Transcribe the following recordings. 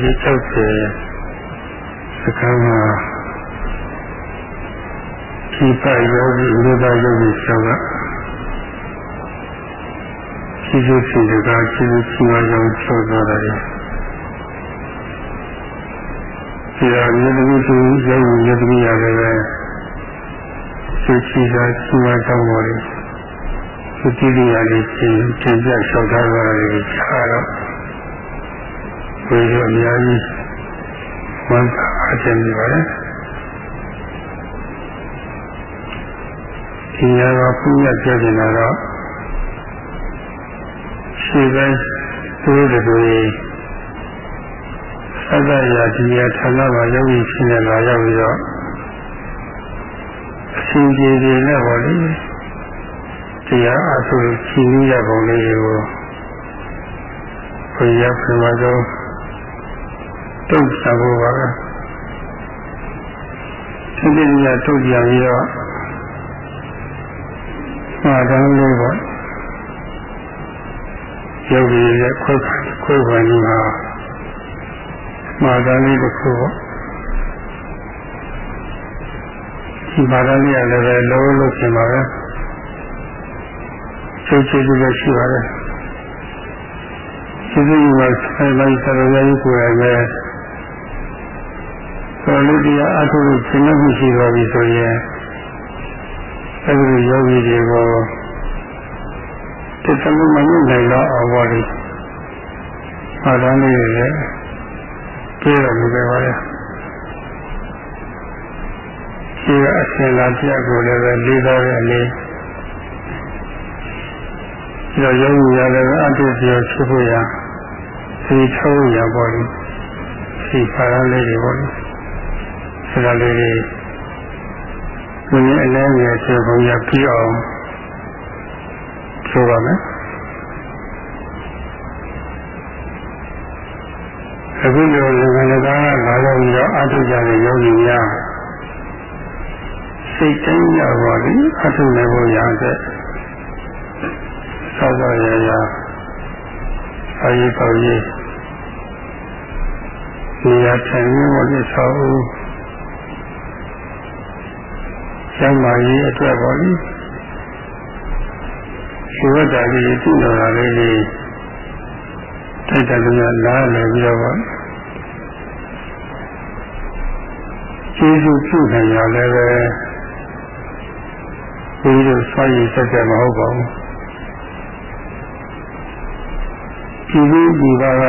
ရေ60စကမ်းမှာဒီပါယောဂီလူသားယောဂီဆောကရှိစုစီတကရှိစုစီမကြောင့်ဆောသွားတယ်ဒီဟာမြေသမီးသူယောဂီမြေသမီးရတယ်ပဲရှိချီတာစီမကြောင့်ပေါ်တယ်ဒီတိရိယာလေးရှင်တင်ပြလျှောက်ထားတာလေးခြားတော့ ဘယ်လိုအများကြီးဝန်တာအကျဉ်းနေပါလဲဒီရတော့ဘုရားပြောနေတာတော့ရှေ့ပိုင်းသူတို့တွေသတ္တရာဒီရဌာနမှာယောဂီဖြစ်နေလာရောက်ပြီးတော့အရှင်ကြီးတွေနဲ့ဟောလေတရားအဆုရှင်ကြီးရပုံလေးကိုဘုရားပြမဆုံးတု တ်ချဖို့ပါပဲဒီနေ့ညတုတ်ကြပြီးတော့မှာတန်းလေးပေါ့ယောဂီရဲ့ခွဲခွဲခွဲကြီးမှာမှာတန်းလေးတစ်ခုပေါ့ဒီမှာတန်းလေးကလည်းလုံးလို့ရှင်ပါပဲချိုးချိုးလေးရှိပါတယ်ဒီလိုမျိုးဆိုင်လိုက်သရရဲ့ကိုယ်ရဲ့ တော်လေးတရားအထုလို့ရှင်းမှုရှိတော်ပြီဆိုရင်အဲဒီယောဂီတွေကိုတိတ္တမမနိုင်တော့အောင်ပါလိမ့်။ဟာတန်းလေးတွေပြေတော်မူခဲ့ပါလေ။ဒီအရှင်လာပြကိုလည်းပဲလေးတော်ရဲ့အနေဒီတော့ယောဂီရလည်းအတုပြောဖြစ်ဖို့ရဒီထုံးရပါလိမ့်။ဒီပါရလေးတွေပါလိမ့်။ ဆရာလေးတွေကိုယ်ရဲ့အလဲငယ်ဆိုဘုရားပြီးအောင်ဆိုပါမယ်အခုလိုလူငယ်သားကလာတော့ပြီးတော့အထုကြတဲ့ယောဂီများစိတ်တိုင်းရပါလိအထုနေဖို့ရတဲ့သောသောရရအရေးပေါ်ရေးနေရာထိုင်ဖို့ဒီဆော က်ဦးကျမ်းမာရေးအတွက်ပေါ့လေရှိဝတ္တလေးပြုလို့ရလေးလေးတိုက်တယ်လို့နားလည်ပြီးတော့ပေါ့ကျေးဇူးပြုနိုင်ရလည်းပဲဘုရားဆွာရည်ဆက်တယ်မဟုတ်ပါဘူးဒီလိုဒီပါက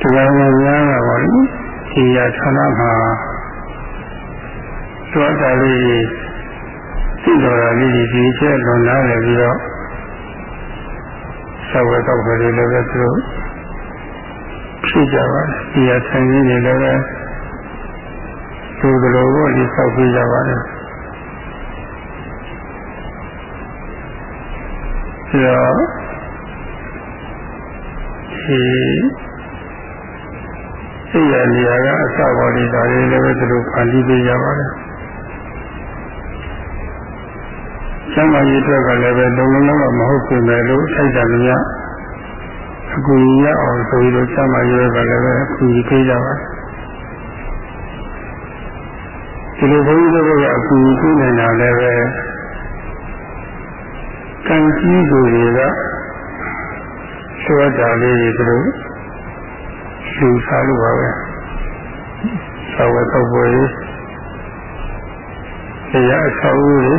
တရားဝင်များတာပါလေဒီရဌာနမှာ သောတာလေးသိတော်တာလေးဒီကျက်လွန်လာတယ်ပြီးတော့သဝေတော့ပဲလည်းပဲသူတို့ဖြစ်ကြပါတယ်ဒီအဆိုင်ကြီးတွေလည်းပဲသူတို့လိုကိုဒီဆောက်ပြကြပါတယ်ဒီတော့ဒီသိရနေရာကအစပေါ်နေတာလေးလည်းပဲသူတို့ဖန်တီးပေးကြပါတယ် ကျမ်းမာရေးအတွက်ကလည်းပဲလုံလုံလောက်မဟုတ်ပြင်မယ်လို့ထိုက်တယ်များအကူကြီးရအောင်ဆိုပြီးတော့ကျမ်းမာရေးကလည်းပဲအကူကြီးပေးကြပါဒီလိုဘုန်းကြီးတို့ကအကူကြီးပေးနေတာလည်းပဲကံကြီးသူတွေကသောတာလေးတွေသူတို့လူစားလို့ပါပဲသာဝတ္တဘွယ်တရားအဆောက်အဦတွေ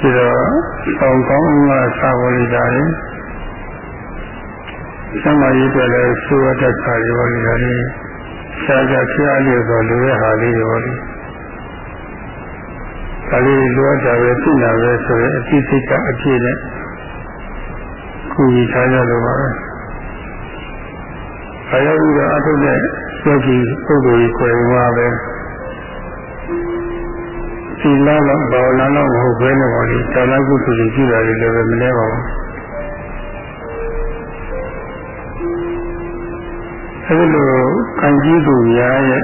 ပြီးတော့ဆောင်ကောင်းကသာဝရိတာတွေသမယိတွေလည်းသုဝတ္တခါတွေဟောနေတာလေရှားရှားဖျားလို့ဆိုလူရဲ့ဟာလေးတွေဟောလေဒါလေးလိုအပ်တာပဲသိတာပဲဆိုရင်အတိစိတ်ကအပြည့်နဲ့ကုညီထားကြလို့ပါပဲ။အဲရောက်ပြီးတော့အထုတဲ့ယောဂီပုဂ္ဂိုလ်ကြီးကိုယ်ဝါပဲ သီလတော့ဘာဝနာတော့မဟုတ်ဘဲနဲ့ပါလေ။သာလကုသိုလ်ကြီးကြည့်ရတယ်လည်းပဲမလဲပါဘူး။အဲဒီလိုကံကြီးသူများရဲ့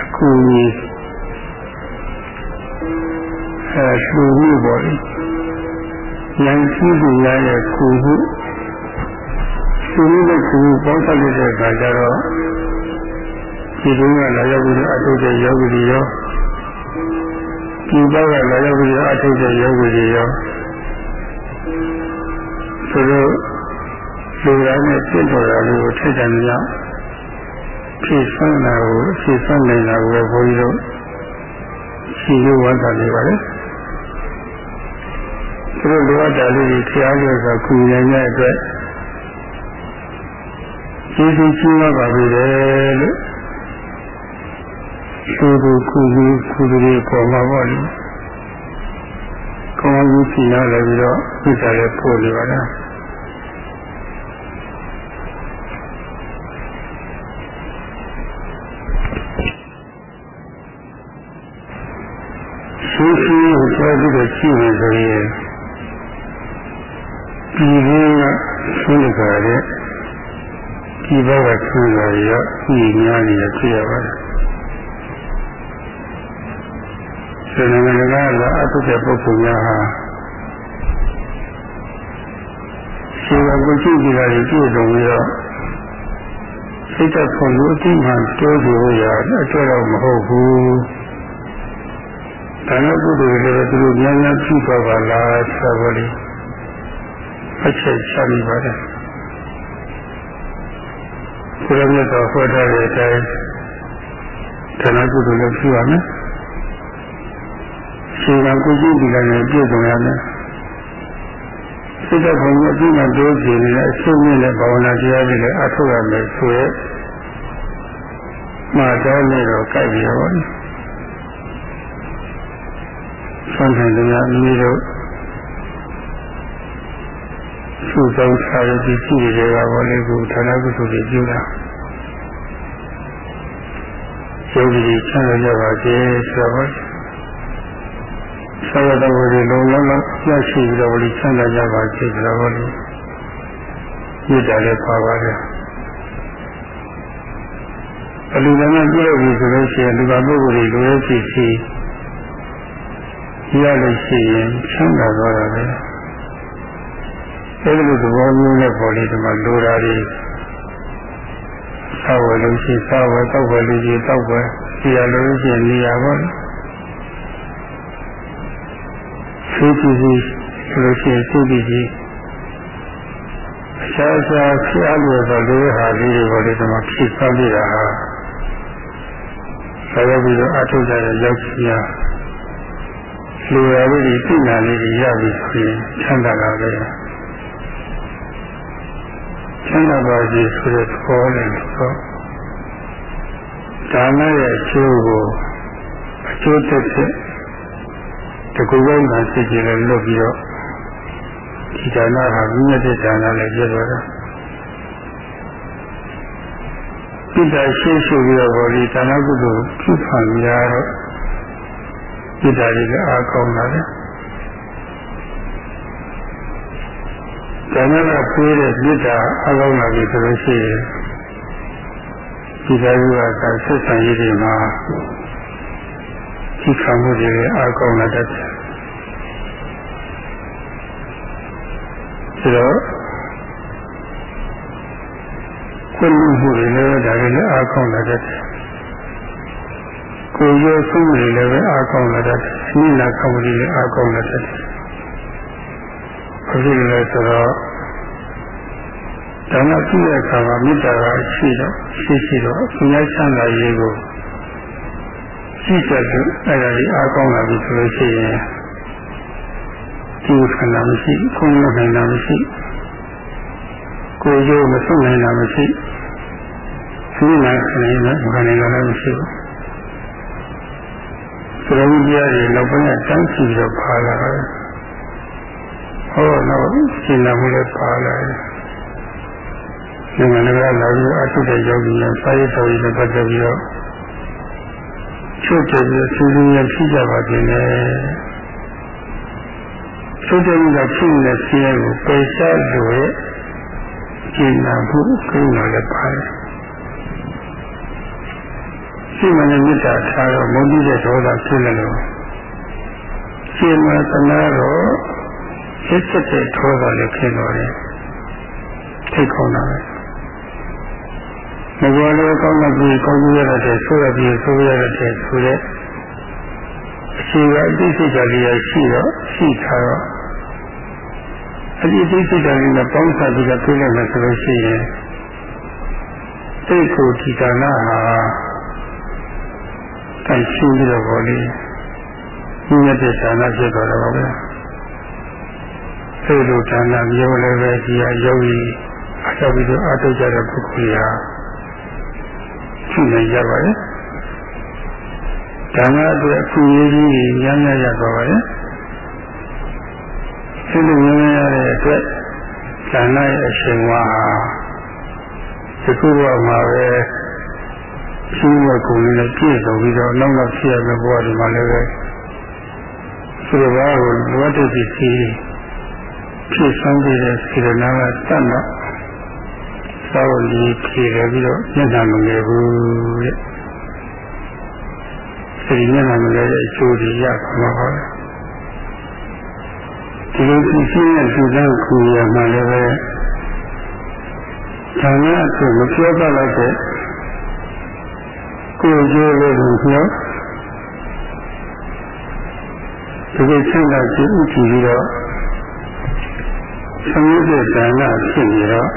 အခုကြီးအဲလူမှုပေါ်လေ။ဉာဏ်ကြီးသူများရဲ့ကုမှုရှင်နဲ့ခုပေါင်းဆက်တဲ့အခါကျတော့ဒီလိုကလာရောက်ပြီးအထုတဲ့ယောဂီတွေရော ဒီဘက်ကလာရောက်ပြီးအထုတဲ့ယောဂီတွေရောသူတို့လူတိုင်းနဲ့ပြည့်တော်တာလေးကိုထိတ်တယ်များဖြည့်ဆွမ်းတာကိုဖြည့်ဆွမ်းနေတာကိုပဲဘုန်းကြီးတို့ရှိလို့ဝတ်တာနေပါလေသူတို့လိုအပ်တာလေးတွေခရားလို့ဆိုခုရတဲ့အတွက်ကျေးဇူးကြီးပါပါပြီလေလို့ သူတို့ခုကြီးခုကြီးပေါ်မှာပေါ့လေကောင်းကြီးပြင်လာလည်းပြီးတော့ပြစ်တယ်လည်းပို့နေပါလားရှိရှိကိုပြောပြီးတော့ရှိနေဆိုရင်ဒီလိုကဆုံးကြတဲ့ဒီဘက်ကဆုံးကြရဤများနေရဖြစ်ရပါတယ်။ ဒီနိုင်ငံကလည်းအထုတဲ့ပုဂ္ဂိုလ်များဟာရှင်ကကိုကြည့်ကြတာကြီးပြည့်စုံပြီးတော့စိတ်သက်ဆုံးလို့အတိမှတိုးကြရရအကျတော့မဟုတ်ဘူး။ဒါနဲ့ကုသိုလ်တွေလည်းသူတို့များများပြုပါပါလားဆိုတော့လေအချက်ချမိပါတယ်ဘုရားမြတ်တော်ဟောထားတဲ့အတိုင်းဒါနကုသိုလ်လည်းပြုရမယ် ရှင်ကကိုကြည့်ဒီကနေ့ပြည့်စုံရမယ်စိတ်တော်ဘုံအပြီးမှတိုးကြည့်နေတဲ့အဆုံးမြင့်တဲ့ဘာဝနာတရားတွေလည်းအထောက်ရမယ်ဆိုရဲမှာတော့နေတော့ကြိုက်ပြီးတော့ဆွမ်းထိုင်ကြရမိမိတို့သူ့ဆောင်ထားရပြီးကြည့်ရတဲ့ဘောလေးကိုဌာနကုသိုလ်ကြီးပြုတာယောဂီကြီးချမ်းသာကြပါစေဆိုတော့ ဆောရတော်ကိုလုံလောက်လောက်ရရှိပြီးတော့ဒီချမ်းသာကြပါစေဆိုတော့ဘောလေးမြစ်တာလည်းပါပါတယ်အလူလည်းပြုလုပ်ပြီးဆိုလို့ရှိရင်လူကပုဂ္ဂိုလ်တွေလိုရဖြစ်စီရလို့ရှိရင်ချမ်းသာသွားတာပဲအဲဒီလိုသဘောမျိုးနဲ့ပေါ်လေဒီမှာလိုတာတွေသာဝယ်လို့ရှိသာဝယ်တောက်ဝယ်လို့ရှိတောက်ဝယ်ဒီရလို့ရှိရင်နေရာပေါ့ သိကြည့်ကြည့်ဆိုလို့ရှိရင်သိကြည့်ကြည့်အခြားခြားဖြစ်အပ်လို့ဆိုလိုဟာလေးတွေပေါ်လေဒီမှာဖြစ်သွားပြီတာဟာဆက်ရောက်ပြီးတော့အထုကြတဲ့ရောက်ချင်ရလူရဝိရိသိနာလေးတွေရပြီဆိုရင်ချမ်းသာလာပဲချမ်းသာပါစေဆိုတဲ့သဘောနဲ့ဆိုဒါနရဲ့အကျိုးကိုအကျိုးသက်သက် တကူကောင်းတာသိကြတယ်လို့ပြီးတော့ဒီဒါနဟာမြင့်တဲ့ဒါနလည်းပြသွားတာပိတ္တရှိရှိပြီးတော့ဘောဒီဒါနကုသိုလ်ပြုခံရတော့ပိတ္တကြီးလည်းအားကောင်းလာတယ်ဒါနကပြေးတဲ့ပိတ္တအားကောင်းလာပြီဆိုလို့ရှိရင်ဒီသာယုကဆက်ဆံရေးတွေမှာ ဒီခံမှုတွေအားကောင်းလာတတ်တယ်ဆိုတော့ခွင့်မှုတွေလည်းဒါတွေလည်းအားကောင်းလာတတ်တယ်ကိုယ်ရောဆုံးတွေလည်းပဲအားကောင်းလာတတ်တယ်နိနာခံမှုတွေလည်းအားကောင်းလာတတ်တယ်ဘာဖြစ်လဲဆိုတော့ဒါနပြုတဲ့အခါမှာမေတ္တာကရှိတော့ရှိရှိတော့အများချမ်းသာရေးကို ရှိချက်သူအဲ့ဒါကြီးအားကောင်းလာပြီဆိုလို့ရှိရင်ဒီခန္ဓာမရှိခုံလို့နိုင်တာမရှိကိုယ်ရိုးမဆုံးနိုင်တာမရှိသိနာခဏနဲ့မခဏနဲ့လည်းမရှိဘူးသရုပ်တရားတွေနောက်ပိုင်းကတန်းစီတော့ပါလာတယ်ဟောတော့ရှင်းလာမှုလည်းပါလာတယ်နိုင်ငံကလာပြီးအထုတဲ့ယောဂီများစာရေးတော်ကြီးနဲ့ပတ်သက်ပြီးတော့ ချုပ်တယ်ပြီးစူးစူးရဖြစ်ကြပါခြင်းနဲ့ချုပ်တယ်ပြီးတော့ဖြစ်နေတဲ့ဆင်းရဲကိုပယ်ရှားလို့ရဲ့ကျင့်နာမှုကိန်းတော်လည်းပါတယ်ရှိမှလည်းမေတ္တာထားတော့မုန်းတိတဲ့ဒေါသဖြစ်နေလို့ရှင်မသနာတော့စစ်စစ်တဲ့ဒေါသလည်းဖြစ်တော်တယ်ထိတ်ခေါင်းတာပဲ မဘောလည်းကောင်းတဲ့ပြီးကောင်းကျိုးရတဲ့ဆိုရပြီးဆိုရတဲ့ဆိုတဲ့အခြေခံအသိစိတ်ဓာတ်လေးရရှိတော့ရှိထားတော့အဒီအသိစိတ်ဓာတ်လေးနဲ့ပေါင်းစပ်ပြီးတော့ပြည့်လိုက်မယ်ဆိုလို့ရှိရင်စိတ်ကိုဒီကနာဟာတိုင်ရှင်းပြီးတော့ဘောလေးညဉ့်တဲ့ဌာနဖြစ်တော့တော့ပဲစိတ်လိုဌာနမျိုးလည်းပဲဒီဟာယောဂီအဆောက်ပြီးတော့အထုတ်ကြတဲ့ပုဂ္ဂိုလ်ဟာ ရှိနေကြပါရဲ့ဓမ္မအတွက်အခွင့်အရေးကြီးညံ့ညံ့ရသွားပါရဲ့စိတ်လိုညံ့ညံ့ရတဲ့အတွက်ဌာနရဲ့အရှင်ဝါဟာဒီခုဘဝမှာပဲရှိဝတ်ကုန်နဲ့ပြည့်စုံပြီးတော့နောက်နောက်ဖြစ်ရမယ့်ဘဝဒီမှာလည်းပဲသူတော်ဘာကိုလိုအပ်တဲ့ပစ္စည်းဖြစ်ဆောင်တဲ့စေတနာကတတ်တော့ သာဝတိဖြေတယ်ပြီးတော့မျက်နှာမငယ်ဘူးတဲ့ဒီမျက်နှာမငယ်တဲ့အကျိုးတွေရမှာပါဒီလိုပစ္စည်းနဲ့သူသားခုရမှလည်းပဲဌာနကိုမပြောတတ်လိုက်တဲ့ကိုယ်ကျိုးလေးကိုပြောဒီလိုဆင်းလာကြည့်ဥကြည့်ပြီးတော့သမုဒ္ဒဒါနဖြစ်နေတော့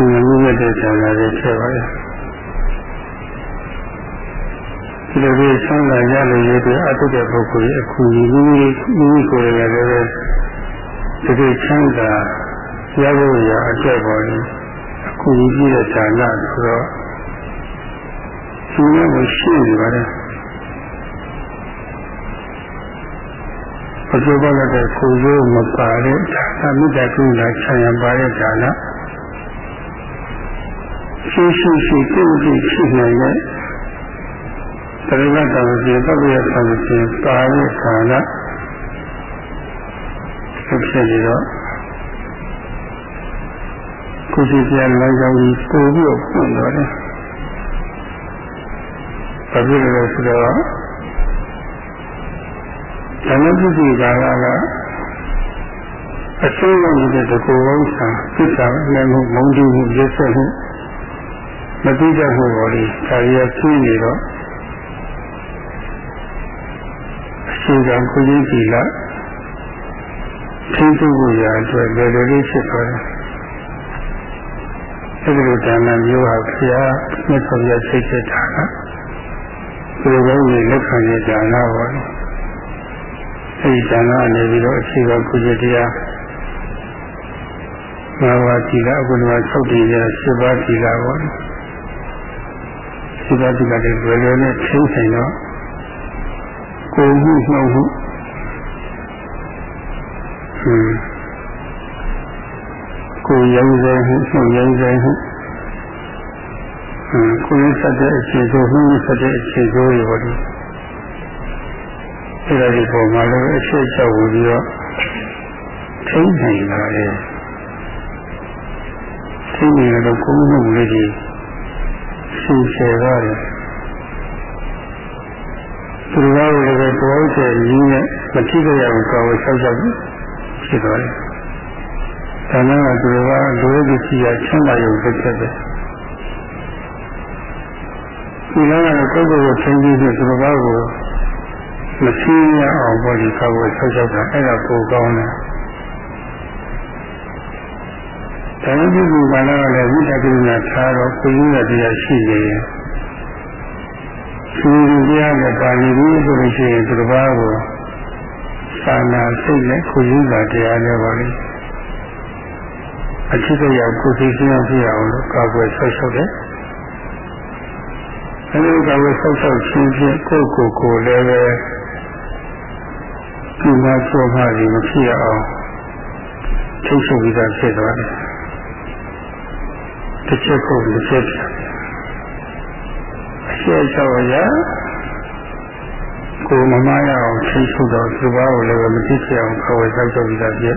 သူမြင့်မြတ်တဲ့ဒါနတွေဖြစ်ပါရဲ့ဒီလိုလေးဆင်းလာရလို့ရတဲ့အတုတဲ့ပုဂ္ဂိုလ်ရဲ့အခုမိမိမိမိကိုယ်ရလည်းဒီလိုဆင်းလာရဖို့ရအတွက်ပေါ်နေအခုကြီးပြည့်တဲ့ဒါနဆိုတော့သူလည်းမရှိနေပါနဲ့ဘုရားဘာလဲကိုရိုးမပါတဲ့ဒါနမိတ္တကုလဆံရပါတဲ့ဒါန ရှိရှိရှိပြုပြီးရှိနိုင်တဲ့တရဏတော်ကြီးပုဂ္ဂိုလ်ဆံခြင်းပါတဲ့ဒါနဖြစ်နေတော့ကိုရှိပြလမ်းကြောင်းကြီးပို့ပြီးတော့ဖွင့်တော့တယ်။ဘာဖြစ်လို့လဲဆိုတော့ဓမ္မပစ္စည်းကာလကအစိုးရနေတဲ့တကူဝိဆာပြစ်တာလည်းမဟုတ်မုန်းတိမှုရစ်ဆက်မှု မတိကျမှုပေါ်လေဒါရီရရှင်းနေတော့အရှိကကုသိုလ်ကြီးလာထိန်းချုပ်ဖို့ရာအတွက်လေလေလေးဖြစ်သွားတယ်အဲဒီလိုဒါနမျိုးဟာဘုရားမြတ်စွာဘုရားစိတ်ချက်တာကဒီလိုပဲလက်ခံရဒါနပါလေအဲဒီဒါနအနေပြီးတော့အခြေခံကုသတရားငါးပါးသီလအကုဏဝ၆တည်ရ၈ပါးသီလပါ လေ၈ပါးသီလတွေလွယ်လွယ်နဲ့ထိန်းဆိုင်တော့ကိုယ်မှုနှုတ်မှုဟွန်းကိုယ်ရုံးစေမှုနှုတ်ရုံးစေမှုကိုယ်ဆက်တဲ့အခြေဆိုမှုဆက်တဲ့အခြေဆိုတွေပေါ့ဒီအဲ့ဒါဒီပုံမှာလည်းအရှိချဝင်ပြီးတော့ထိန်းနိုင်လာတယ်ထိန်းနေတော့ကိုယ်မှုလေးကြီး ရှင်းရှယ်ရတယ်သူတော်လည်းပဲတော်ချယ်ရင်းနဲ့မထိကြရဘူးကောဆောက်ရှောက်ဖြစ်သွားတယ်။ဒါနဲ့ကသူတော်ကလူရဲ့ပစ္စည်းကချမ်းသာရုံတစ်ချက်ပဲ။ဒီလကတော့ကိုယ့်ကိုယ်ကိုချင်းပြီးသူတော်ကိုမသိရအောင်ပေါ်ဒီကောက်ကိုဆောက်ရှောက်တာအဲ့ဒါကိုကောင်းတယ်။ ဒါနဲ့ဒီကူကလည်းဝိတ္တကိညာထားတော့ကိုယ်ရည်တရားရှိနေရင်သူတရားနဲ့ပါဠိဘူးဆိုလို့ရှိရင်သူတစ်ပါးကိုသာနာစိတ်နဲ့ကိုယ်ရည်တာတရားနဲ့ပါလိမ့်အချစ်တရားကိုယ်သိသိအောင်ပြအောင်လို့ကာကွယ်ဆောက်ရှောက်တယ်အဲဒီကာကွယ်ဆောက်ရှောက်ခြင်းဖြင့်ကိုယ်ကိုယ်ကိုလည်းပဲဒီမှာပြောမှဒီမဖြစ်အောင်ထိတ်ချုပ်ပြီးသားဖြစ်သွားတယ် တစ်ချက်ကိုတစ်ချက်အရှက်ချောရကိုမမရအောင်ထိချုပ်တော့သူဘာကိုလည်းမသိချအောင်ခေါ်ဝေဆောက်ချုပ်ပြီးသားဖြစ်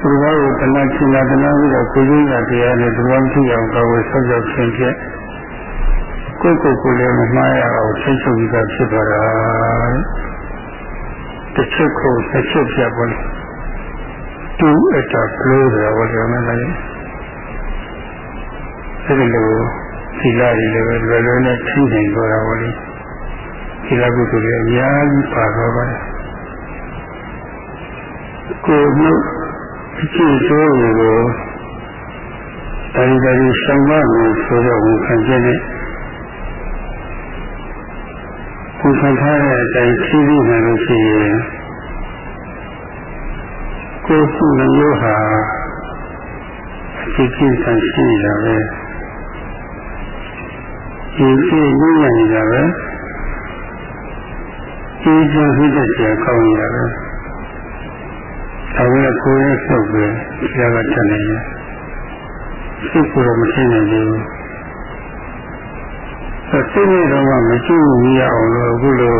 သူဘာကိုတဏှာချင်တာတဏှာပြီးတော့ကိုကြီးကတရားနဲ့သူဘာမသိအောင်ခေါ်ဝေဆောက်ချုပ်ခြင်းဖြင့်ကိုယ့်ကိုယ်ကိုလည်းမမှားရအောင်ထိချုပ်ပြီးသားဖြစ်သွားတာတစ်ချက်ကိုတစ်ချက်ပြပါလိမ့်တူအတာဖလို့ဆိုတာဟောတယ်မလား အဲဒီလိုသီလတွေလည်းပဲလွယ်လွယ်နဲ့ထိနိုင်ကြတာဟောလေသီလကုသိုလ်တွေအများကြီးပါတော့ပါတယ်ကိုယ်နှုတ်အကျင့်ဆိုးတွေကိုတာရီတာရီဆောင်မလို့ဆိုတော့ဝန်ခံချက်နဲ့ဝန်ခံထားတဲ့အတိုင်းဖြည်းဖြည်းနိုင်လို့ရှိရင်ကိုယ်စုမျိုးဟာအကျင့်ကျင့်ဆန်ရှိနေတာပဲ ဒီကျင့်ရင်းနေတာပဲဒီကျင့်ဖြစ်တဲ့ကျေကောင်းနေတာပဲဒါကကိုယ်ရဲ့ဆုပ်ပဲဒီကတတ်နေတယ်စိတ်ကိုယ်တော့မသိနိုင်ဘူးစိတ်နဲ့တော့မကြည့်ဘူးရအောင်လို့အခုလို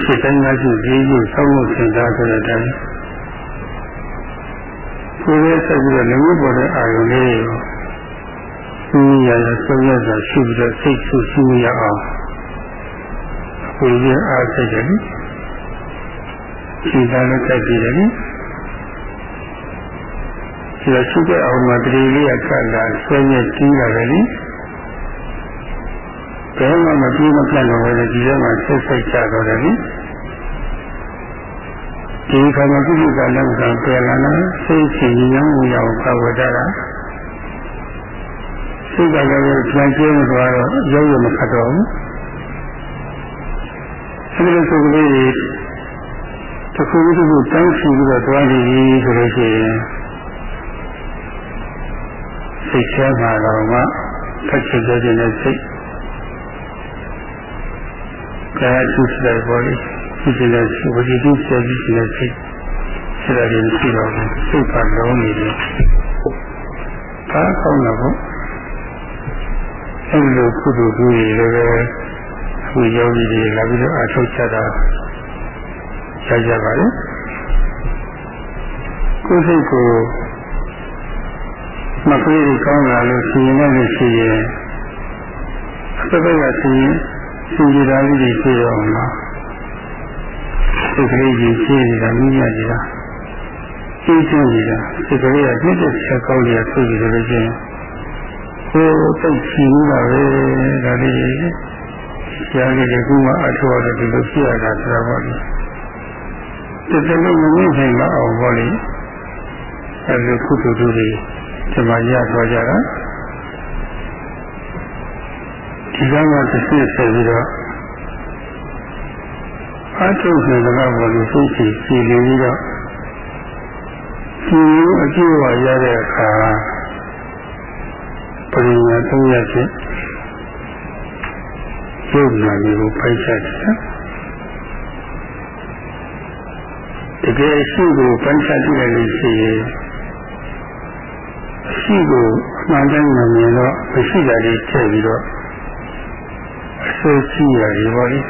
ဖြစ်တိုင်းမှရှိပြီးပြီးဆောင်းလို့သင်သားဆိုတဲ့အတိုင်းကိုယ်ရဲ့ဆက်ပြီးတော့လည်းပေါ်တဲ့အာရုံလေးကို သိရရဆုံးရစွာရှိပြီးတော့စိတ်ဆူဆူရအောင်ကိုယ်ရဲ့အားစိတ်တယ်ရှင်းတာလည်းတက်ပြီးတယ်ဒီလိုရှိတဲ့အောင်မှာတတိလေးကကလာဆွဲရတီးလာတယ်လေဘယ်မှမပြီးမပြတ်တော့ဘူးဒီထဲမှာဆက်ဆက်ကြတော့တယ်လေဒီခါမှာကုသကလောက်ကပြန်လာတော့စိတ်ရှင်ဉာဏ်ကိုရအောင်ကာဝတ္တတာ စိတ်ကလည်းပြန်ကျင်းသွားတော့ရုပ်ရမခတ်တော့ဘူးအဲဒီလိုဆိုကလေးတစ်ခုတစ်ခုတောင်းရှိပြီးတော့တွားနေပြီဆိုလို့ရှိရင်စိတ်ထဲမှာတော့မှဖတ်ချင်တဲ့စိတ်ကာယသုစတဲ့ပေါ်လေးဒီလိုဝိသုစေပြီးဒီလိုစိတ်ဆက်ရတယ်ရှိတော့ဘူးစိတ်ကလုံးနေတယ်ဘာကောင်းတော့ဘူး အဲဒီလိုကုသိုလ်တွေလည်းပဲအခုယောဂီတွေလာပြီးတော့အထောက်ချတာရကြပါလေကိုယ်စိတ်ကိုမကွေးကောင်းလာလို့ရှင်ရင်လည်းရှိရင်အပ္ပကရှင်ရှင်ကြည်တာလေးတွေရှိတော့မှာစိတ်ကလေးကြီးရှိနေတာမိညာနေတာသိချင်နေတာစိတ်ကလေးကပြည့်တဲ့ဆက်ကောင်းလေးကိုသိကြလို့ချင်း ကိုယ်သိချင်နေတာပဲဒါလေးဆရာကြီးကခုမှအထောက်အကူလို့ပြရတာဆိုတော့လေတကယ်လို့မမြင်နိုင်မအောင်ပေါ့လေအဲဒီကုသိုလ်တွေဒီမှာရသွားကြတာဒီကမှတစ်စစ်ဆက်ပြီးတော့အထုတ်နေကြတော့ဘောလို့စိတ်ကြီးစီနေပြီးတော့ဒီလိုအကျိုးဝရတဲ့အခါ ပရိညာသုံးရချင်းရုပ်နာမျိုးကိုပိုက်ချတယ်တကယ်ရှိကိုပန်းချကြည့်လိုက်လို့ရှိရင်ရှိကိုအမှန်တမ်းမမြင်တော့မရှိတာလေးထည့်ပြီးတော့အစိုးကြည့်ရတယ်ပေါ့လေ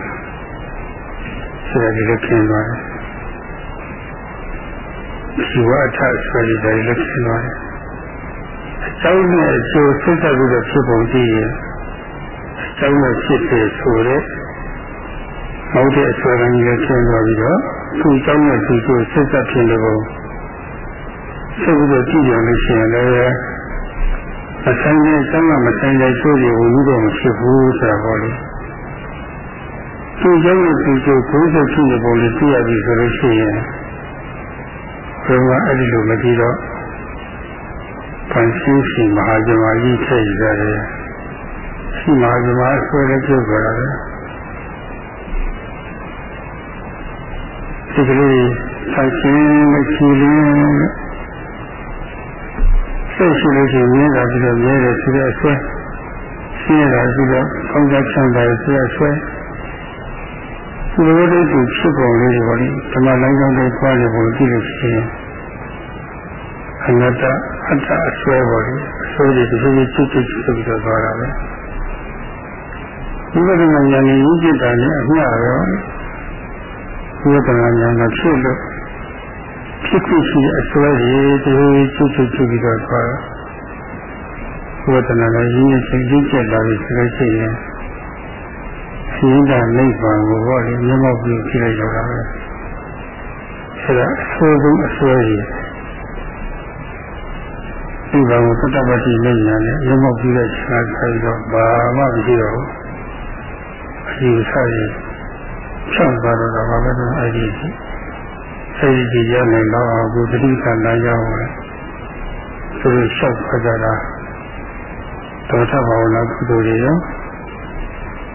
ဆိုတော့ဒီလိုခင်းသွားတယ်ဇီဝအထဆွဲရတဲ့လိုခင်းသွားတယ် အကြောင်းနဲ့အကျိုးဆက်ဆက်ပြီးတော့ဖြစ်ပုံကြည့်ရင်အကြောင်းနဲ့ဖြစ်ဖြစ်ဆိုတဲ့မဟုတ်တဲ့အဆွဲကကြီးကိုခင်းသွားပြီးတော့သူ့အကြောင်းနဲ့သူ့ကိုဆက်ဆက်ဖြစ်လို့ဆက်ပြီးတော့ကြည့်ရလို့ရှိရင်လည်းမဆိုင်တဲ့အကြောင်းကမဆိုင်တဲ့ချိုးတွေဝင်ပြီးတော့မဖြစ်ဘူးဆိုတာဟောလို့သူကြောင့်သူကျိုးဘုရားဖြစ်နေပုံလေးသိရပြီဆိုလို့ရှိရင်ဘုရားအဲ့ဒီလိုမကြည့်တော့ ပန်ရှင်းရှင်မဟာဇမကြီးထည့်ရတယ်ရှိမဟာဇမအဆွဲလေးကျုပ်ကြတာပဲဒီကလေးဆိုင်ရှင်မချီလင်းစိတ်ရှိလို့ရှိရင်မြဲတာပြီးတော့မြဲတယ်ဆိုတဲ့အဆွဲရှိရတာပြီးတော့ကောင်းစားချမ်းသာဆိုတဲ့အဆွဲဒီလိုလေးကိုဖြစ်ပုံလေးတွေပေါ့လေဓမ္မလမ်းကြောင်းတွေပွားနေပုံကြည့်လို့ရှိရင် အနတ္တအတ္တအဆွဲပေါ့လေအဆွဲတွေဒီလိုချစ်ချစ်ချစ်ပြီးတော့သွားတာပဲဒီလိုမျိုးဉာဏ်ရင်းကျစ်တာနဲ့အမျှရောဝိပဿနာဉာဏ်ကဖြစ်လို့ဖြစ်ဖြစ်ရှိအစွဲတွေဒီလိုချစ်ချစ်ချစ်ပြီးတော့သွားဝိပဿနာလည်းရင်းရင်းချင်းကျက်လာပြီဆိုလို့ရှိရင်ရှင်းတာနိဗ္ဗာန်ကိုဟောလေမျက်မှောက်ပြီးဖြစ်လိုက်တော့တာပဲအဲဒါအဆိုးဆုံးအစွဲကြီး ဒီဘာကိုသတ္တပတိလက်ညာနဲ့ရုံမောက်ပြီးတဲ့ခြားခိုင်းတော့ဘာမှမရှိတော့ဘူးအဒီစားရင်ချောင်းသွားတော့ဘာပဲတော့အဲ့ဒီအဲဒီဒီရနိုင်တော့အခုတတိကလာရောက်တယ်သူတို့လျှောက်ခကြတာဒေါသဘာဝနာကုသိုလ်တွေရော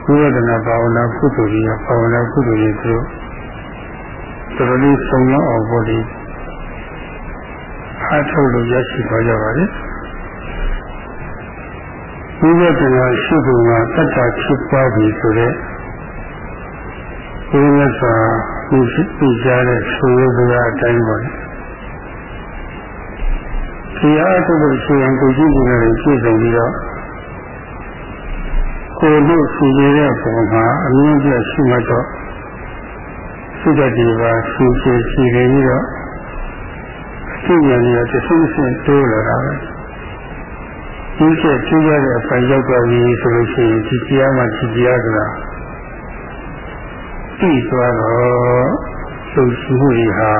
ဝိဝဒနာဘာဝနာကုသိုလ်တွေရောဘာဝနာကုသိုလ်တွေသူတို့တော်တော်လေးဆုံးရောက်အောင်ပေါ့လေ အားထုတ်လို့ရရှိသွားကြပါလေဝိဝဒနာရှိဖို့ကတတ်တာဖြစ်သွားပြီဆိုတော့ဒီမြတ်စွာဒီသိကြတဲ့ဆိုရစရာအတိုင်းပါလေဒီအားထုတ်လို့ရှိရင်ကိုကြည့်နေတယ်ပြည့်စုံပြီးတော့ကိုယ်တို့စီရတဲ့ပုံမှာအမြင့်ပြရှိမှတော့စိတ်တည်းပါစီစီစီရပြီးတော့ အကျင့်ဉာဏ်ကြီးတစ်ဆင့်ဆင့်တိုးလာတာပဲဒီကျကျူးရတဲ့အပိုင်းရောက်သွားပြီဆိုလို့ရှိရင်ဒီတရားမှဒီတရားဆိုတာသိသွားတော့လုံရှိမှုတွေဟာ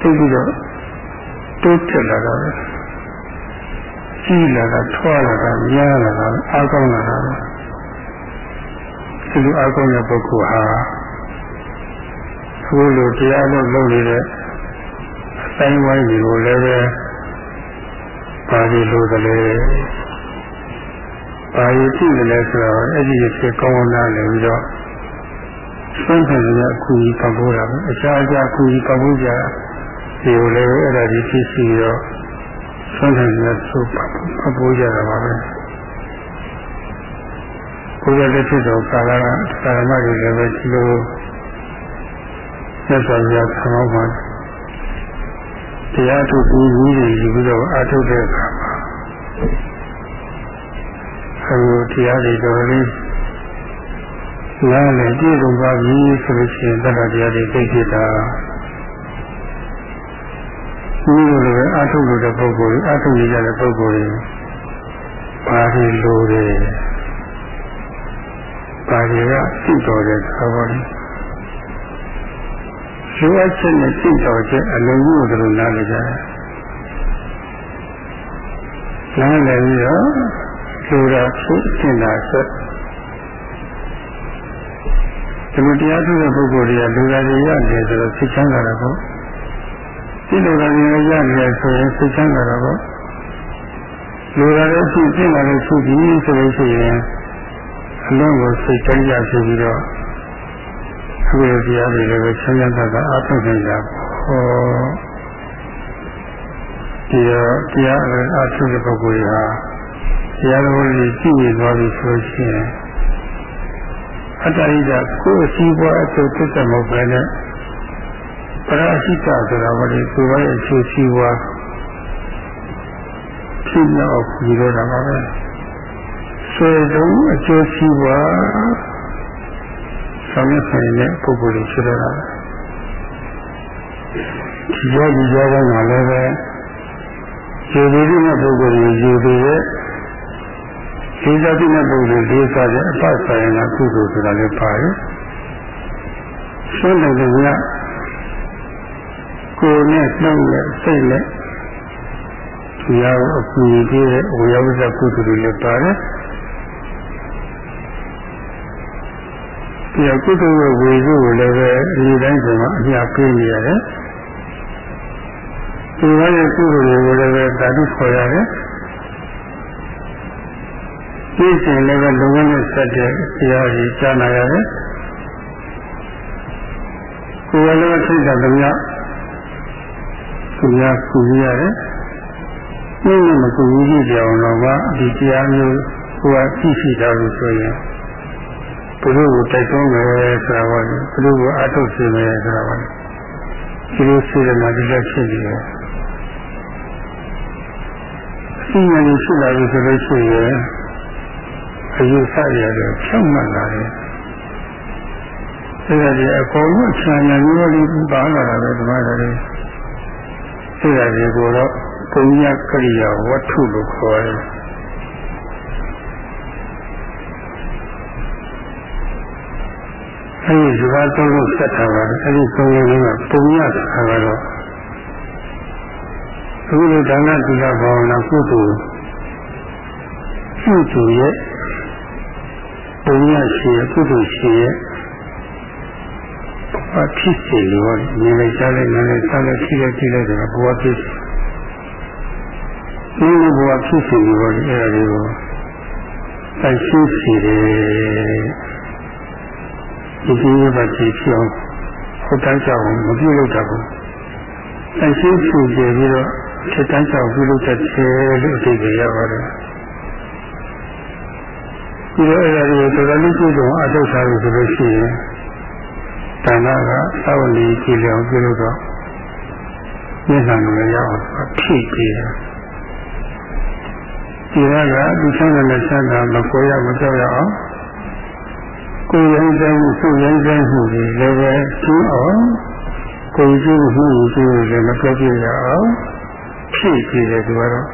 သိပြီးတော့တိုးတက်လာတာပဲကြီးလာတာထွားလာတာများလာတာအားကောင်းလာတာပဲဒီလိုအားကောင်းတဲ့ပုဂ္ဂိုလ်ဟာအခုလိုတရားလို့လုပ်နေတဲ့အ တိုင်းဝိုင်းတွေကိုလည်းပဲပါဠိလိုသလဲပါဠိကြည့်တယ်ဆိုတော့အဲ့ဒီဖြစ်ကောင်းလာတယ်ပြီးတော့ဆွမ်းခံရတဲ့အကူကြီးပတ်ဖို့တာပဲအခြားအခြားအကူကြီးပတ်ဖို့ကြဒီလိုလည်းအဲ့ဒါဒီဖြစ်စီတော့ဆွမ်းခံရတဲ့သုပတ်ဖို့ကြတာပါပဲဘုရားလက်ဖြစ်တော်ကာလကကာလမတွေလည်းပဲဒီလိုသက်သာရဆံအောင်ပါ တရားထုတ်ပြီးကြီးတွေယူပြီးတော့အထုတ်တဲ့အခါမှာအဲဒီတရားတွေတော်တော်လေးနားလည်းပြည့်စုံပါပြီဆိုလို့ရှိရင်တတတရားတွေသိဖြစ်တာဒီလိုလည်းအထုတ်လို့တဲ့ပုဂ္ဂိုလ်အထုတ်ရတဲ့ပုဂ္ဂိုလ်တွေဘာတွေလိုတယ်ဘာတွေကသိတော်တဲ့ခါပါလိ လိုအပ်ချက်နဲ့သိတော်ချက်အလုံးစုံတို့နားလည်ကြတယ်နားလည်ပြီးတော့လိုတာဖြစ်တင်တာဆက်ဒီလိုတရားထုတဲ့ပုဂ္ဂိုလ်တွေကလူသားတွေရတယ်ဆိုတော့စိတ်ချမ်းသာတာပေါ့ဒီလူသားတွေရတယ်ဆိုရင်စိတ်ချမ်းသာတာပေါ့လူသားတွေရှိပြင်လာလို့ရှိပြီဆိုလို့ရှိရင်အလုံးကိုစိတ်တိုင်းရဖြစ်ပြီးတော့ အခုလိုတရားတွေလည်းပဲချမ်းသာတာအားထုတ်နေတာဟောဒီတော့တရားအားထုတ်တဲ့ပုဂ္ဂိုလ်ဟာတရားတော်ကြီးကြည့်နေသွားပြီဆိုရှင်အတ္တရိဒကိုယ်စီးပွားအကျိုးသက်သက်မဟုတ်ပဲနဲ့ပရာရှိတဆိုတာဘာလဲကိုယ်ရဲ့အကျိုးစီးပွားဖြစ်မြောက်ပြီးတော့တာပါပဲဆွေတုံးအကျိုးစီးပွား ဆောင်ရွက်နိုင်တဲ့ပုဂ္ဂိုလ်တွေရှိတော့တာဒီရောဒီရောပိုင်းမှာလည်းပဲယူပြီးတဲ့ပုဂ္ဂိုလ်တွေယူပြီးတဲ့ဒီသတိနဲ့ပုဂ္ဂိုလ်လေးစားတဲ့အပ္ပဆိုင်ရာကုသိုလ်ဆိုတာလည်းပါတယ်။ရှင်းတယ်ကကိုယ်နဲ့နှုတ်နဲ့စိတ်နဲ့ဒီဟာကိုအကူအညီပေးတဲ့ဝေယဝဇ္ဇကုသိုလ်တွေလည်းပါတယ်။ ဒီကုသိုလ်ရဲ့ဝေစုကိုလည်းပဲဒီတိုင်းဆိုမှအမြပေးနေရတယ်။ဒီရဲ့ကုသိုလ်တွေကိုလည်းပဲဓာတုခေါ်ရတယ်။ဒီစဉ်လည်းပဲလုံငန်းနဲ့ဆက်တဲ့တရားကြီးကြားနာရတယ်။ကိုယ်လည်းသိတာတည်းများသူများကူရတယ်။ဒီလိုမကူကြီးကြအောင်တော့ကဒီတရားမျိုးကိုယ်ကသိရှိတာလို့ဆိုရင် ဘုရားကိုတိုက်တွန်းမယ်ဆိုတာကဘုရားကိုအားထုတ်စေမယ်ဆိုတာကဒီလိုစေတနာတိကျဖြစ်နေတယ်။ဒီဉာဏ်ရှိလာပြီဆိုလို့ရှိရင်အယူဆရတယ်ဖြောင့်မှန်လာတယ်။ဒါကြတဲ့အကုန်လုံးဆံရမျိုးလေးပါလာတာပဲဒီမှာတည်း။ဒါကြကိုတော့ပုံညကရိယာဝတ္ထုလို့ခေါ်တယ်။ အဲဒီစကားသုံးလို့ဆက်ထားပါတယ်။အဲဒီသုံးရင်းကပုံညဆိုတာကတော့အခုလိုဒါနသီလဘာဝနာကုသိုလ်ကုသိုလ်ရဲ့ဘုရားရှိရဲ့ကုသိုလ်ရှိရဲ့ဘာဖြစ်စေလို့မြင်လိုက်ကြားလိုက်နားလိုက်စားလိုက်ကြည့်လိုက်ကြည့်လိုက်တယ်ဘဝဖြစ်စေဒီလိုဘဝဖြစ်စေလို့အဲ့ဒါတွေကိုတိုက်ရှင်းစီတယ် ဒီကိစ္စပါကြည့်ချအောင်ဟုတ်တန်းကြအောင်မပြုလုပ်တာဘူးတိုက်ရှင်းစီကြပြီးတော့ချက်တန်းကြအောင်ပြုလုပ်တတ်တယ်လို့အဓိပ္ပာယ်ရပါတယ်ဒီလိုအဲ့ဒါတွေကိုတော်တော်လေးကြည့်တော့အထောက်ထားလို့ဆိုလို့ရှိရင်ဒါနကသာဝတိကြည့်လျောင်ပြုလို့တော့မျက်နှာလည်းရအောင်ဖြည့်ကြည့်တယ်ဒီကကဒီဆန်းတဲ့ဆန်းတာမကိုရမကြောက်ရအောင် ကိုယ်ရင်တိုင်းမှုစုရင်တိုင်းမှုတွေလည်းပဲကျင်းအောင်ကိုယ်ကျင်းမှုကျင်းလည်းမကြောက်ပြရအောင်ဖြည့်ကြည့်တယ်ဒီကတော့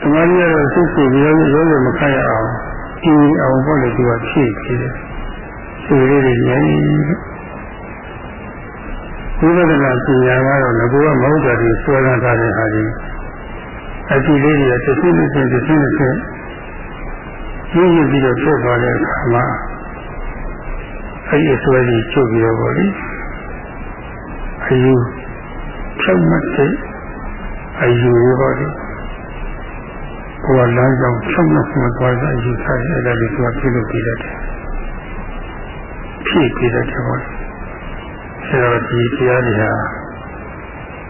သမာဓိရတော့စိတ်စိတ်ရောရောရောမခတ်ရအောင်ကြည်အောင်ပေါ့လေသူကဖြည့်ကြည့်တယ်စိတ်လေးတွေငြိမ်ဝိပဿနာပညာကတော့ငါကမဟုတ်တာဒီဆွဲလာတာတဲ့ဟာဒီအကြည့်လေးတွေတစ်ခုတစ်ခုတစ်ခုတ စ်ခုရင်းရပြီးတော့ဖြစ်သွားတဲ့အခါမှာအဲဒီအစွဲကြီးချုပ်ပြီးတော့ဗောလေအယူဖြုတ်မှတ်တဲ့အယူရောဗောလေဘဝလမ်းကြောင်းဖြုတ်မှတ်မှသွားတဲ့အယူထားတယ်အဲ့ဒါလေးကပြုလုပ်ပြီးတယ်ဖြည့်ပြီးတဲ့ဘောလေအဲတော့ဒီတရားတွေဟာ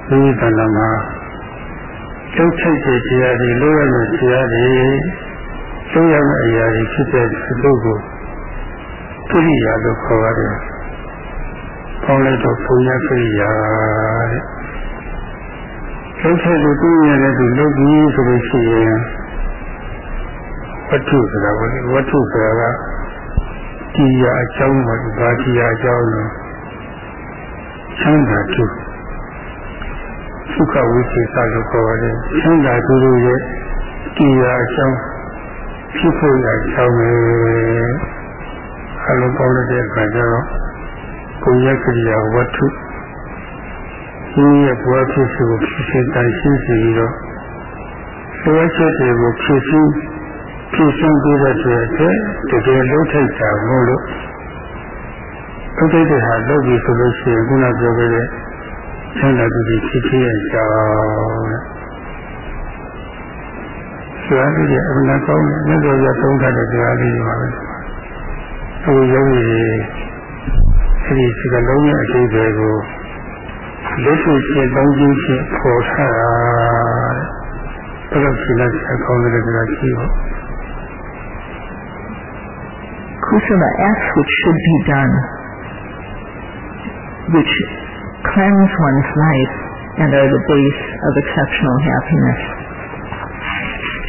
ဒီကဏ္ဍမှာကျုပ်ထိတ်တဲ့တရားတွေလို့ရမယ့်တရားတွေ ကျုပ်ရမယ့်အရာတွေဖြစ်တဲ့သူကိုကိရိယာလို့ခေါ်ရတယ်။ပေါင်းလိုက်တော့ဘုရားကိရိယာတဲ့။ကျုပ်ထိတ်လို့သူရတဲ့သူလုပ်ပြီးဆိုလို့ရှိရင်ဝတ္ထုဆိုတာကဝတ္ထုဆိုတာကတရားအကြောင်းပါဘာတရားအကြောင်းလဲချမ်းသာတုသုခဝိသေသလို့ခေါ်ရတယ်ချမ်းသာသူတို့ရဲ့တရားအကြောင်း ဖြစ်ဖို့ရအကြောင်းပဲအလုံးပေါင်းတဲ့အခါကျတော့ကိုယ်ရဲ့ကိရိယာဝတ္ထုဒီရဲ့ဘဝဖြစ်စုကိုဖြစ်စေတန်ရှင်းစီပြီးတော့သောချက်တွေကိုဖြစ်စုဖြစ်ဆုံးပြီးတဲ့အတွက်တကယ်လုံးထိုက်တာမို့လို့ဥဒိတ်ဟာလုပ်ပြီးဆိုလို့ရှိရင်ခုနပြောခဲ့တဲ့ဆန္ဒတူကြီးဖြစ်ဖြစ်ရဲ့ကြောင်း ဆရာကြီးရဲ့အမှန်ကောင်းတဲ့မြတ်စွာဘုရားသုံးထားတဲ့တရားလေးတွေပါပဲ။အခုယောဂီတွေအဲဒီစကလုံးရဲ့အကျိုးတွေကိုလက်ရှိရှင်းသုံးခြင်းဖြင့်ပေါ်ထားတာ။ဘယ်လိုဖြစ်လဲအကောင်းတဲ့တရားရှိဖို့ kusala acts which should be done, which cleanse one's life and are the base of exceptional happiness.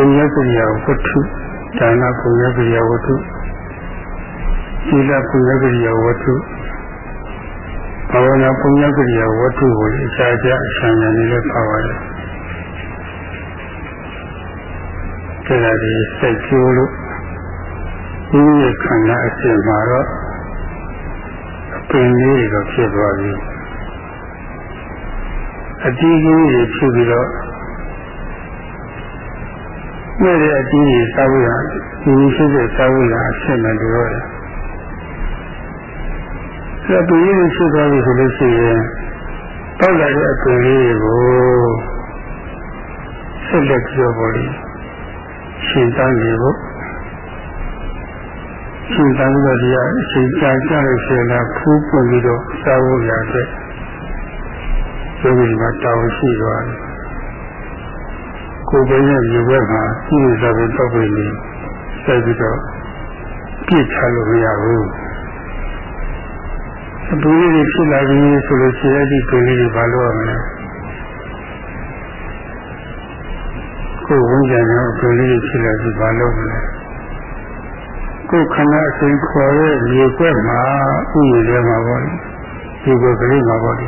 ပုံရကရိယာဝတ္ထုဒါနပုံရကရိယာဝတ္ထုသီလပုံရကရိယာဝတ္ထုဘာဝနာပုံရကရိယာဝတ္ထုကိုအစာကြအဆံဉာဏ်နဲ့လည်းပါပါတယ်ဒါကြတဲ့စိတ်ကျိုးလို့ဒီရဲ့ခန္ဓာအစစ်မှာတော့အပင်လေးတွေဖြစ်သွားပြီအတီးကြီးတွေဖြစ်ပြီးတော့ မဲ့တဲ့အတီးကြီးစားဖို့ရဒီရှိတဲ့စားဖို့ရအဖြစ်နဲ့တို့ရတယ်အဲပင်လေးဖြစ်သွားပြီဆိုလို့ရှိရင်တောက်လာတဲ့အပင်လေးကိုဆက်လက်ပြောပေါ်လိရှင်းတန်းနေဖို့ရှင်းတန်းလို့ဒီအချိန်ကြာကြလို့ရှိရင်လည်းဖူးပွင့်ပြီးတော့စားဖို့ရတဲ့ယောဂီမှာတောင်းရှိသွားတယ် ကိုယ်ပဲရဲ့ယူဘက်မှာဒီလိုစားဖို့တော့ပြင်နေစိုက်ပြီးတော့ပြစ်ချလို့မရဘူးအပူလေးတွေဖြစ်လာပြီးဆိုလို့ရှိရင်ဒီပင်လေးတွေဘာလို့ရမလဲင်းကြံတော့ဘယ်လေးဖြစ်လာပြီဘာလို့လဲကိုယ်ခန္ဓာအစဉ်ခေါ်တဲ့မြေကွက်မှာဥယျာဉ်ထဲမှာပေါ့လေဒီကိုယ်ကလေးမှာပေါ့လေ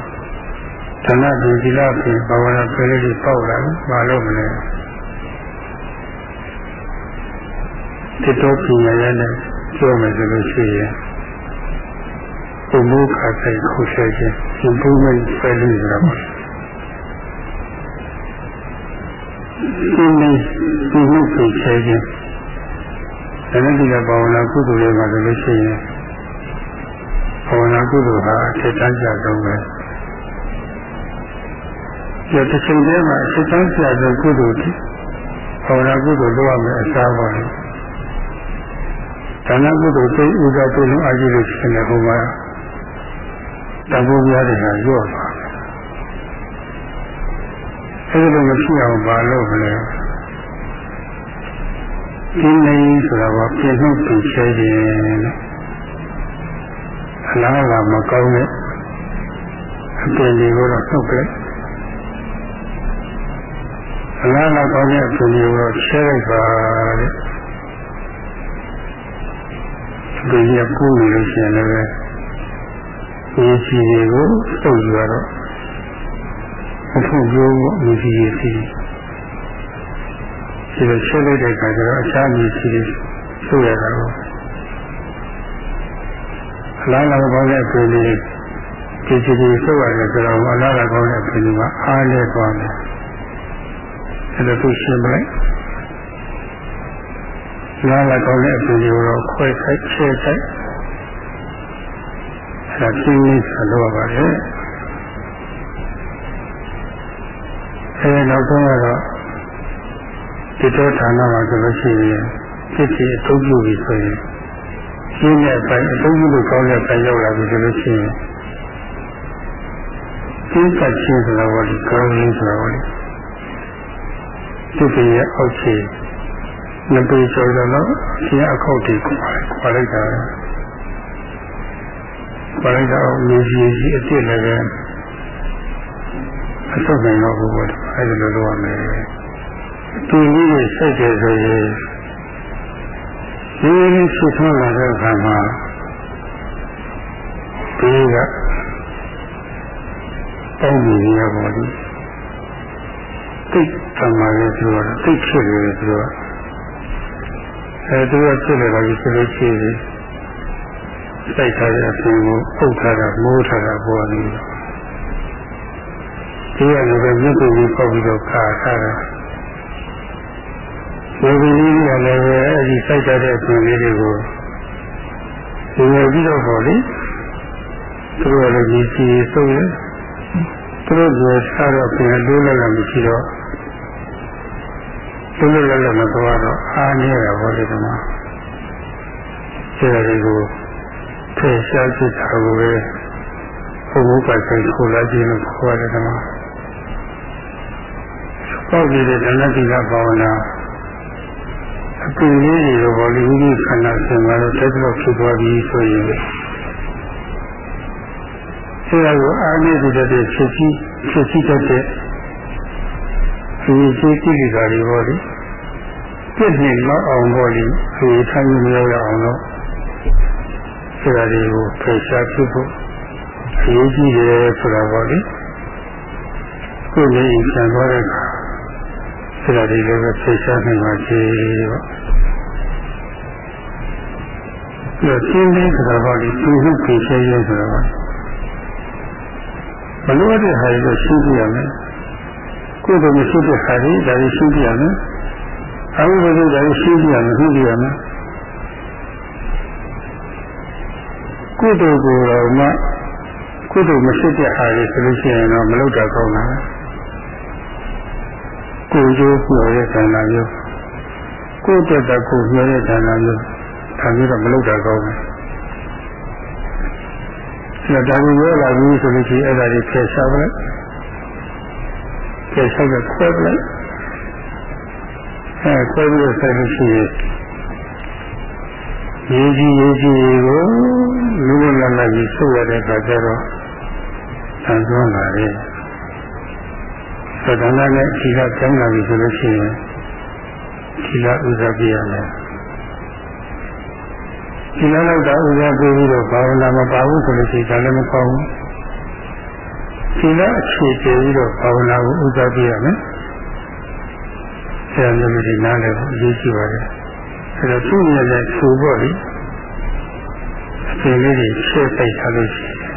ဌာနဒီသီလဖြင့်ဘာဝနာပယ်လေးပေါက်လာတယ်ဘာလို့မလဲ တတော်ပညာရနဲ့ပြောမယ်ဆိုလို့ရှိရင်ဘုံမူခါဆိုင်ခုဆွဲခြင်း improvement ဆွဲလို့ရတာပါဒီနေ့ဒီနေ့ကိုချဲခြင်းဒါနဲ့ဒီကဘာဝနာကုသိုလ်တွေမှာဆိုလို့ရှိရင်ဘာဝနာကုသိုလ်ဟာအထက်တန်းကြဆုံးပဲဒီတစ်ချိန်တည်းမှာအထက်တန်းကြဆုံးကုသိုလ်တွေဘာဝနာကုသိုလ်လုပ်ရမယ်အစားပါလေ ဒါနကုသိုလ်သိဥဒ္ဒတုလုံးအကြည့်လို့ရှိရင်ဟိုမှာတဘုရားတွေဟာရော့သွားတယ်အဲဒီလိုမဖြစ်အောင်မလုပ်မလဲဒီနေဆိုတာကပြည့်စုံပြည့်ချဲခြင်းအလားလာမကောင်းတဲ့အပင်တွေကိုတော့ထုတ်ပြအလားလာကောင်းတဲ့အပင်တွေကိုတော့ချဲလိုက်ပါတဲ့ ဒီရပူနေလို့ရှိရင်လည်းဒီစီတွေကိုတုပ်ရတော့အဖို့ပြောဖို့အစီအစီဒီလိုချက်လိုက်တဲ့အခါကျတော့အခြားမြည်စီတွေဆိုရတာကိုအလားလာကောင်းတဲ့ပြည်လေးဒီစီတွေဆိုရတယ်ဆိုတော့အလားလာကောင်းတဲ့ပြည်လေးကအားလဲသွားတယ်အဲ့ဒါသူရှင်းပလိုက် လားလာကောင်းတဲ့ပြည်လေးကိုတော့ခွဲခိုက်ချဲခိုက်အဲ့ဒါပြင်းလေးဆက်လို့ပါလေအဲနောက်ဆုံးကတော့ဒီတော့ဌာနမှာဆိုလို့ရှိရင်ဖြစ်ဖြစ်အထုပ်ပြုပြီးဆိုရင်ရှင်းတဲ့အပိုင်းအထုပ်ပြုလို့ကောင်းတဲ့အပိုင်းရောက်လာပြီဆိုလို့ရှိရင်ရှင်းသက်ချင်းဆိုတော့ဒီကောင်းရင်းဆိုတော့ဒီဒီရဲ့အောက်ခြေ နှစ်ပေကျော်တော့ရှင်းအခောက်တွေခွာလိုက်တာခွာလိုက်တာမြေကြီးကြီးအစ်စ်လည်းပဲအဆုတ်နိုင်တော့ဘူးပေါ့အဲဒီလိုလုပ်ရမယ်ဒီကြီးကိုစိတ်တယ်ဆိုရင်ဒီလိုရှိထွန်းလာတဲ့အခါမှာဒီကတောင်းနေရပါဘူးတိတ်သမားရဲ့သူကတိတ်ဖြစ်နေတယ်သူက အဲသူကဖြစ်နေတာကြီးဆိုလို့ရှိရင်စိတ်ထားတဲ့အပြင်ကိုအုပ်ထားတာမိုးထားတာပေါ်နေတယ်ဒီကလည်းပဲမြတ်ကိုကြီးပေါက်ပြီးတော့ခါထားတာဒီလိုလေးကလည်းပဲအဲဒီစိုက်တတ်တဲ့အပြင်လေးတွေကိုဒီလိုပြီးတော့ပေါ့လေသူတို့လည်းဒီစီဆုံးရသူတို့ကစားတော့ပြန်လို့လည်းမရှိတော့ သူတို့လည်းလည်းမသွားတော့အားနေရပါလေဒီမှာဒီတွေကိုဖယ်ရှားကြည့်တာကိုပဲဘုဘကဆိုင်ခိုးလာခြင်းလို့ခေါ်ရတယ်ဒီမှာပေါက်နေတဲ့တဏှတိကဘာဝနာအပင်လေးတွေဘောလိဝိခန္ဓာဆင်မှာတော့တက်တော့ဖြစ်သွားပြီဆိုရင်ဆရာကအာနိသတဲ့ဖြစ်ကြီးဖြစ်ကြီးတတ်တဲ့ဒီရှိတိလိကာတွေဘောလိ ပြည့်နေတော့အောင်ဘောလိဒီထိုင်မရအောင်တော့ဆရာတွေကိုဖယ်ရှားပြုဖို့အရေးကြီးတယ်ဆိုတာဘောလိကိုယ်လည်းပြန်သွားတဲ့အခါဆရာတွေလည်းဖယ်ရှားနိုင်ပါစေပေါ့ဒီရှင်းတဲ့ဆိုတာပေါ့လေသူဟုတ်ဖြေရှင်းရဲဆိုတာပါဘလို့တဲ့ဟာကိုရှင်းပြရမယ်ကိုယ်တို့မရှိတဲ့ဟာတွေဒါကိုရှင်းပြရမယ် အဝိဇ္ဇာဒါကိုရှင်းပြရမယ်ရှင်းပြရမယ်ကိုယ်တို့ကိုယ်တော်မှကိုယ်တို့မရှိတဲ့ဟာတွေဆိုလို့ရှိရင်တော့မလုပ်တာကောင်းတာကိုယ်ကျိုးပြောတဲ့ဌာနမျိုးကိုယ်တက်တဲ့ကိုယ်ပြောတဲ့ဌာနမျိုးဒါမျိုးတော့မလုပ်တာကောင်းဘူး။ဒါဒါကိုရောလာပြီဆိုလို့ရှိရင်အဲ့ဒါတွေဖယ်ရှားပလိုက်။ဖယ်ရှားတဲ့ခွဲပလိုက်။ အဲခွဲပြီးတော့ဆက်လို့ရှိရင်ရေးကြီးရေးကြီးကိုလူလူလတ်လတ်ကြီးဆုပ်ရတဲ့အခါကျတော့ဆန်းသွန်းလာတယ်။သဒ္ဒနာနဲ့ဒီကကျောင်းလာပြီဆိုလို့ရှိရင်ဒီကဥစားပြရမယ်ဒီလောက်တော့ဥစားပြပြီးတော့ဘာဝနာမပါဘူးဆိုလို့ရှိရင်ဒါလည်းမကောင်းဘူးဒီလောက်အခြေတည်ပြီးတော့ဘာဝနာကိုဥစားပြရမယ် ဆရာမျိုးတွေနားလည်ဖို့အရေးကြီးပါတယ်အဲတော့သူ့ရဲ့လည်းသူ့ပေါ့လေအချိန်လေးတွေရှေ့ပိတ်ထားလို့ရှိရင်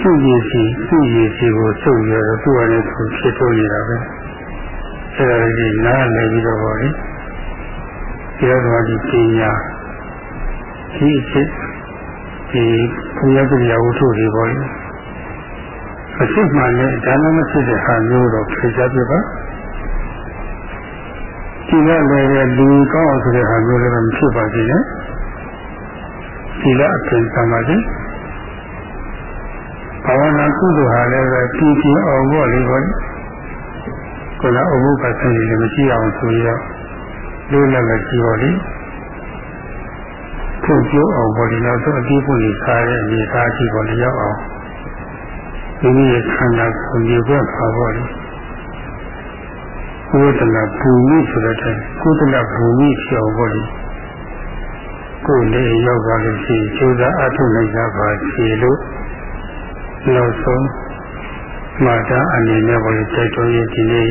သူ့ရည်စီသူ့ရည်စီကိုစုပ်ရတော့သူ့အနေနဲ့သူဖြစ်ထုတ်နေတာပဲအဲဒါကြီးနားလည်ပြီးတော့ပေါ့လေဒီတော့ဒီပညာဒီအဖြစ်ဒီဘုရားတရားဝတ္ထုတွေပေါ့လေအဖြစ်မှလည်းဒါမှမဖြစ်တဲ့ဟာမျိုးတော့ဖြေချပြပါ ဒီကလည်းလူကောင်းအောင်ဆိုတဲ့ဟာမျိုးလည်းမဖြစ်ပါသေးနဲ့ဒီကအပြင်သမာဓိဘာဝနာကုသိုလ်ဟာလည်းပဲပြည်ပြအောင်ပေါ့လေပေါ့ကိုယ်ကအမှုကဆိုင်နေမရှိအောင်ဆိုရလို့လည်းမရှိပါလိမ့်ထုတ်ကျိုးအောင်ပေါ်ဒီနောက်ဆုံးအတိပုနေခါတဲ့နေသားကြည့်ပေါ်လျောက်အောင်ဒီနည်းခန္ဓာကိုမြေခွက်ပါပေါ်လေ ကုသလဘူမိဆိုတဲ့ကုသလဘူမိဖြစ်အောင်ပေါ်လေကိုယ်လေးရောက်ပါလို့ရှိရင်ကျိုးစားအထုလိုက်တာပါခြေလို့နောက်ဆုံးမာတာအနေနဲ့ပေါ်လေတိုက်တော်ရဲ့ဒီနေ့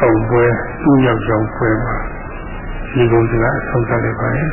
အောင်ပွဲသူ့ရောက်ကြောင်းပွဲပါဒီကုန်းကအဆုံးသတ်လိုက်ပါရဲ့